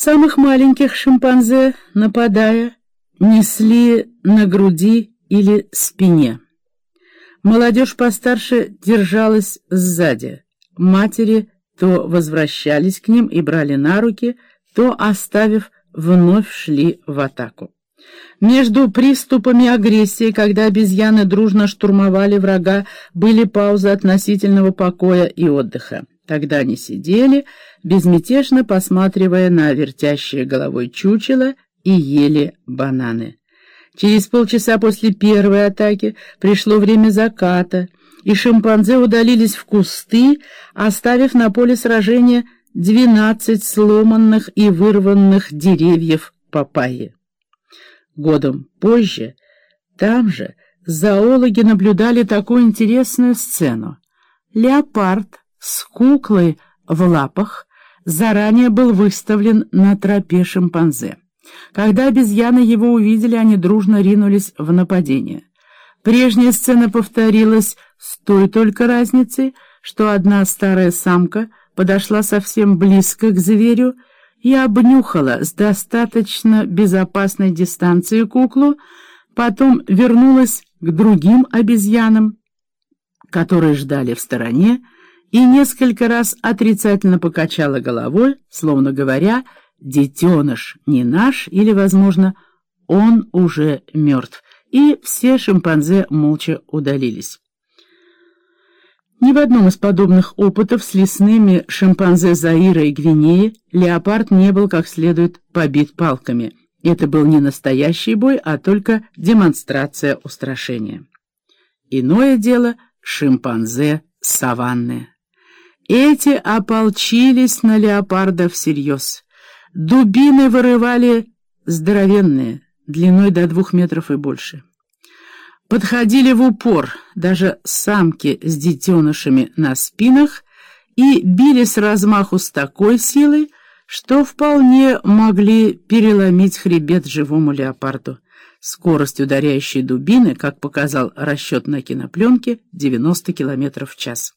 Самых маленьких шимпанзе, нападая, несли на груди или спине. Молодежь постарше держалась сзади. Матери то возвращались к ним и брали на руки, то, оставив, вновь шли в атаку. Между приступами агрессии, когда обезьяны дружно штурмовали врага, были паузы относительного покоя и отдыха. Тогда они сидели, безмятежно посматривая на вертящее головой чучело и ели бананы. Через полчаса после первой атаки пришло время заката, и шимпанзе удалились в кусты, оставив на поле сражения двенадцать сломанных и вырванных деревьев папайи. Годом позже там же зоологи наблюдали такую интересную сцену. Леопард с куклой в лапах заранее был выставлен на тропе шимпанзе. Когда обезьяны его увидели, они дружно ринулись в нападение. Прежняя сцена повторилась с той только разницей, что одна старая самка подошла совсем близко к зверю и обнюхала с достаточно безопасной дистанции куклу, потом вернулась к другим обезьянам, которые ждали в стороне, и несколько раз отрицательно покачала головой, словно говоря, «детеныш не наш» или, возможно, «он уже мертв», и все шимпанзе молча удалились. Ни в одном из подобных опытов с лесными шимпанзе Заира и Гвинеи леопард не был как следует побит палками. Это был не настоящий бой, а только демонстрация устрашения. Иное дело шимпанзе саванны. Эти ополчились на леопарда всерьез. Дубины вырывали здоровенные, длиной до двух метров и больше подходили в упор, даже самки с детенышами на спинах, и били с размаху с такой силой, что вполне могли переломить хребет живому леопарду. Скорость ударяющей дубины, как показал расчет на кинопленке, 90 км в час.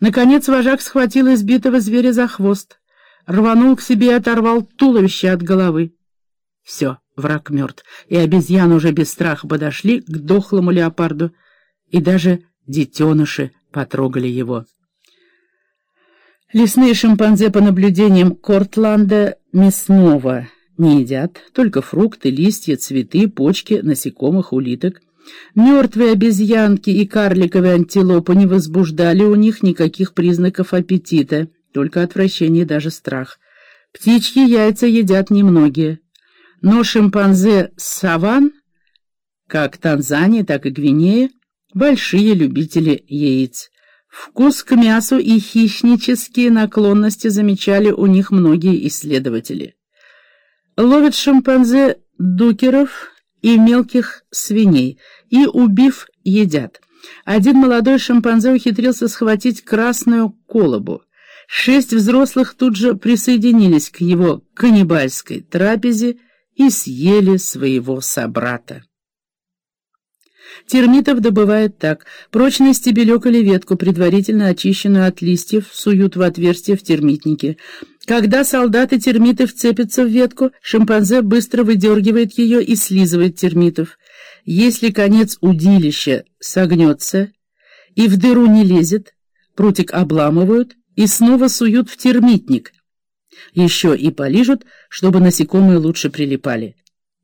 Наконец вожак схватил избитого зверя за хвост, рванул к себе и оторвал туловище от головы. Все. Враг мертв, и обезьяны уже без страха подошли к дохлому леопарду, и даже детеныши потрогали его. Лесные шимпанзе, по наблюдениям Кортланда, мясного не едят, только фрукты, листья, цветы, почки, насекомых, улиток. Мертвые обезьянки и карликовые антилопы не возбуждали у них никаких признаков аппетита, только отвращение и даже страх. Птичьи яйца едят немногие. Но шимпанзе саван, как Танзания, так и Гвинея, большие любители яиц. Вкус к мясу и хищнические наклонности замечали у них многие исследователи. Ловят шимпанзе дукеров и мелких свиней, и, убив, едят. Один молодой шимпанзе ухитрился схватить красную колобу. Шесть взрослых тут же присоединились к его каннибальской трапезе, и съели своего собрата. Термитов добывают так. Прочный стебелек или ветку, предварительно очищенную от листьев, суют в отверстие в термитнике. Когда солдаты-термиты вцепятся в ветку, шимпанзе быстро выдергивает ее и слизывает термитов. Если конец удилища согнется и в дыру не лезет, прутик обламывают и снова суют в термитник, еще и полижут, чтобы насекомые лучше прилипали.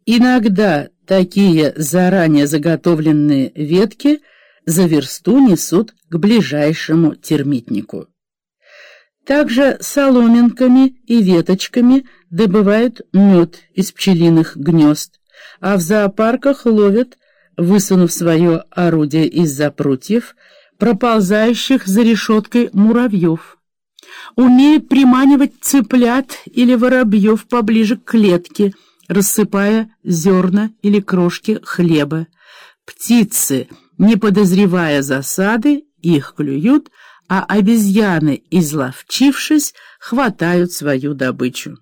Иногда такие заранее заготовленные ветки за версту несут к ближайшему термитнику. Также соломинками и веточками добывают мед из пчелиных гнезд, а в зоопарках ловят, высунув свое орудие из-за прутьев, проползающих за решеткой муравьев умеет приманивать цыплят или воробьев поближе к клетке, рассыпая зерна или крошки хлеба. Птицы, не подозревая засады, их клюют, а обезьяны, изловчившись, хватают свою добычу.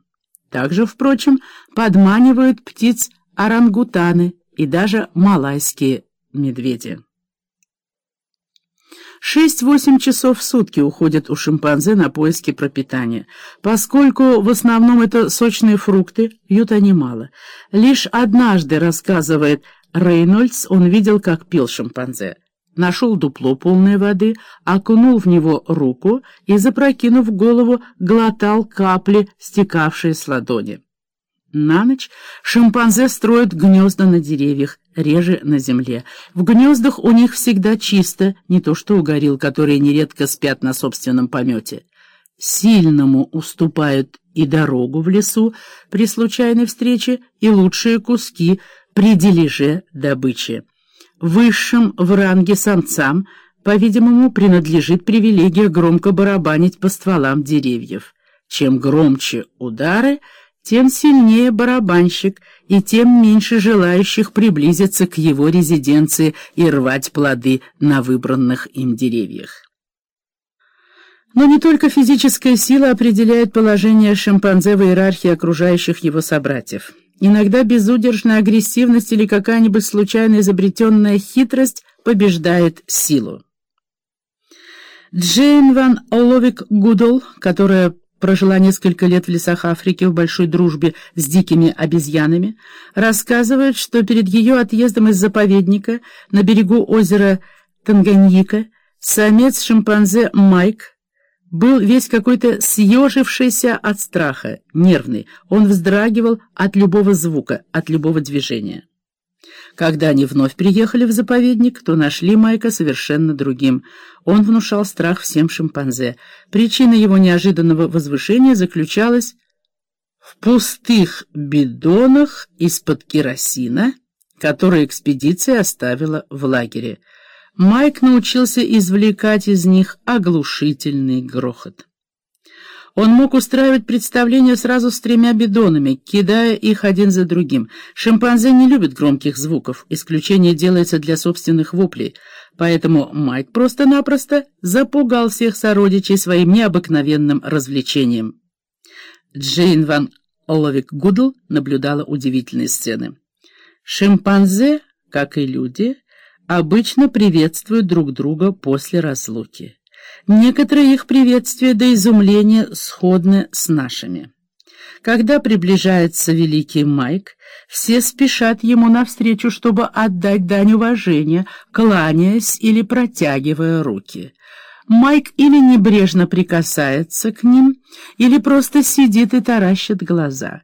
Также, впрочем, подманивают птиц орангутаны и даже малайские медведи. 6-8 часов в сутки уходят у шимпанзе на поиски пропитания. Поскольку в основном это сочные фрукты, пьют они мало. Лишь однажды, рассказывает Рейнольдс, он видел, как пил шимпанзе. Нашел дупло полной воды, окунул в него руку и, запрокинув голову, глотал капли, стекавшие с ладони. На ночь шимпанзе строят гнезда на деревьях, реже на земле. В гнездах у них всегда чисто, не то что у горилл, которые нередко спят на собственном помете. Сильному уступают и дорогу в лесу при случайной встрече, и лучшие куски при дележе добычи. Высшим в ранге самцам, по-видимому, принадлежит привилегия громко барабанить по стволам деревьев. Чем громче удары, тем сильнее барабанщик и тем меньше желающих приблизиться к его резиденции и рвать плоды на выбранных им деревьях. Но не только физическая сила определяет положение шимпанзе в иерархии окружающих его собратьев. Иногда безудержная агрессивность или какая-нибудь случайно изобретенная хитрость побеждает силу. Джейн ван Оловик Гудл, которая прожила несколько лет в лесах Африки в большой дружбе с дикими обезьянами, рассказывает, что перед ее отъездом из заповедника на берегу озера Танганьика самец шимпанзе Майк был весь какой-то съежившийся от страха, нервный. Он вздрагивал от любого звука, от любого движения. Когда они вновь приехали в заповедник, то нашли Майка совершенно другим. Он внушал страх всем шимпанзе. Причина его неожиданного возвышения заключалась в пустых бидонах из-под керосина, которые экспедиция оставила в лагере. Майк научился извлекать из них оглушительный грохот. Он мог устраивать представления сразу с тремя бидонами, кидая их один за другим. Шимпанзе не любят громких звуков, исключение делается для собственных воплей, поэтому Майк просто-напросто запугал всех сородичей своим необыкновенным развлечением. Джейн ван Оловик Гудл наблюдала удивительные сцены. Шимпанзе, как и люди, обычно приветствуют друг друга после разлуки. Некоторые их приветствия до изумления сходны с нашими. Когда приближается великий Майк, все спешат ему навстречу, чтобы отдать дань уважения, кланяясь или протягивая руки. Майк или небрежно прикасается к ним, или просто сидит и таращит глаза.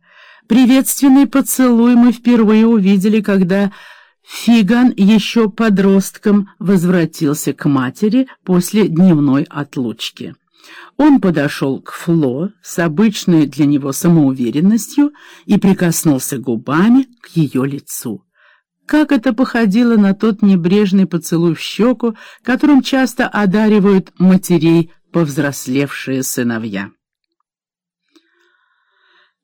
Приветственный поцелуй мы впервые увидели, когда Фиган еще подростком возвратился к матери после дневной отлучки. Он подошел к Фло с обычной для него самоуверенностью и прикоснулся губами к ее лицу. Как это походило на тот небрежный поцелуй в щеку, которым часто одаривают матерей повзрослевшие сыновья.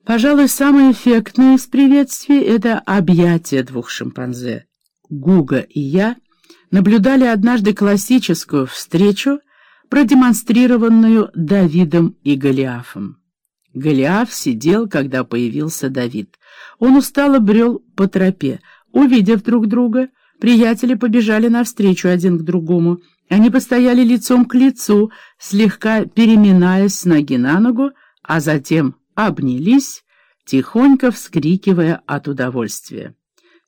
Пожалуй, самое эффектное из приветствий — это объятие двух шимпанзе. Гуга и я наблюдали однажды классическую встречу, продемонстрированную Давидом и Голиафом. Голиаф сидел, когда появился Давид. Он устало брел по тропе. Увидев друг друга, приятели побежали навстречу один к другому. Они постояли лицом к лицу, слегка переминаясь с ноги на ногу, а затем обнялись, тихонько вскрикивая от удовольствия.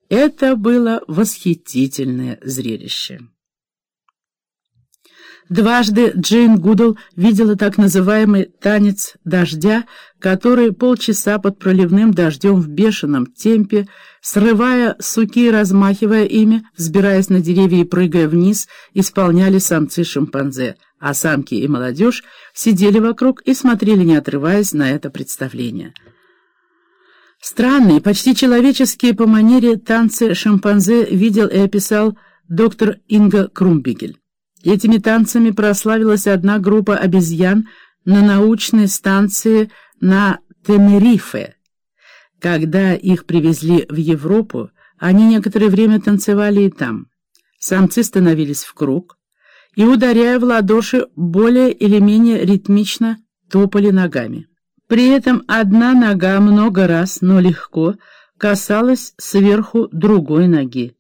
Это было восхитительное зрелище. Дважды Джейн Гудл видела так называемый «танец дождя», который полчаса под проливным дождем в бешеном темпе, срывая суки и размахивая ими, взбираясь на деревья и прыгая вниз, исполняли самцы-шимпанзе, а самки и молодежь сидели вокруг и смотрели, не отрываясь на это представление. Странные, почти человеческие по манере танцы шимпанзе видел и описал доктор Инга Крумбигель. Этими танцами прославилась одна группа обезьян на научной станции на Тенерифе. Когда их привезли в Европу, они некоторое время танцевали и там. Самцы становились в круг и, ударяя в ладоши, более или менее ритмично топали ногами. При этом одна нога много раз, но легко, касалась сверху другой ноги,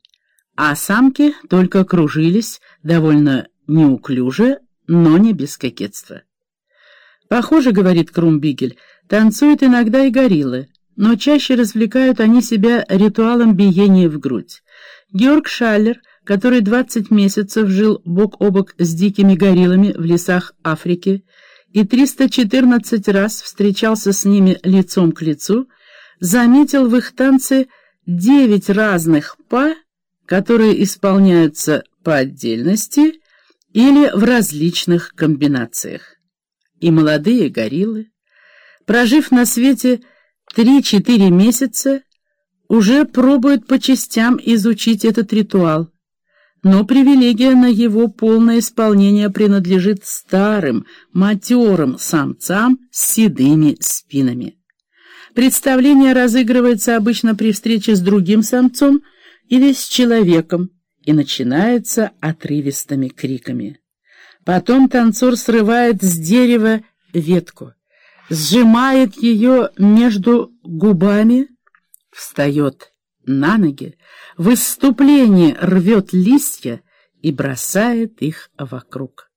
а самки только кружились довольно неуклюже, но не без кокетства. Похоже, говорит Крумбигель, танцуют иногда и гориллы, но чаще развлекают они себя ритуалом биения в грудь. Георг Шаллер, который 20 месяцев жил бок о бок с дикими гориллами в лесах Африки и 314 раз встречался с ними лицом к лицу, заметил в их танце девять разных па, которые исполняются по отдельности или в различных комбинациях. И молодые гориллы, прожив на свете 3-4 месяца, уже пробуют по частям изучить этот ритуал, но привилегия на его полное исполнение принадлежит старым, матерым самцам с седыми спинами. Представление разыгрывается обычно при встрече с другим самцом или с человеком и начинается отрывистыми криками. Потом танцор срывает с дерева ветку, сжимает ее между губами, встает на ноги, в выступлении рвет листья и бросает их вокруг.